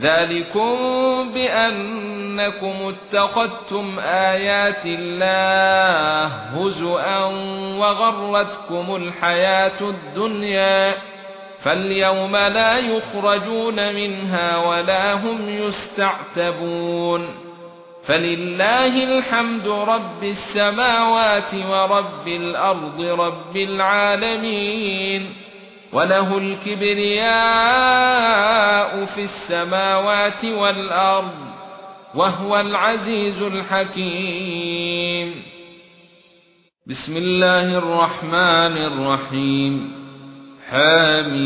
ذلكم بانكم اتخذتم ايات الله هزءا وغرتكم الحياة الدنيا فاليوم لا يخرجون منها ولا هم يستعتبون فلله الحمد رب السماوات ورب الأرض رب العالمين وله الكبرياء في السماوات والأرض وهو العزيز الحكيم. بسم الله الرحمن الرحيم. حميم.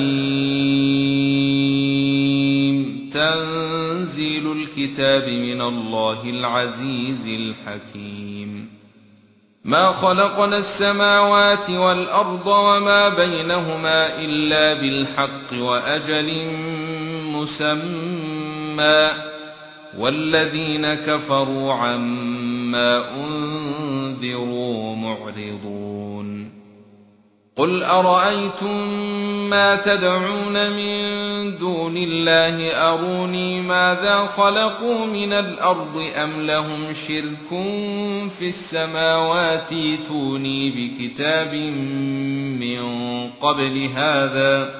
تنزيل الكتاب من الله العزيز الحكيم. ما خلقنا السماوات والأرض وما بينهما إلا بالحق وأجل مسمى والذين كفروا عما أنذروا معرضون قل أرأيتم ما تدعون من دون الله أروني ماذا خلقوا من الأرض أم لهم شرك في السماوات توني بكتاب من قبل هذا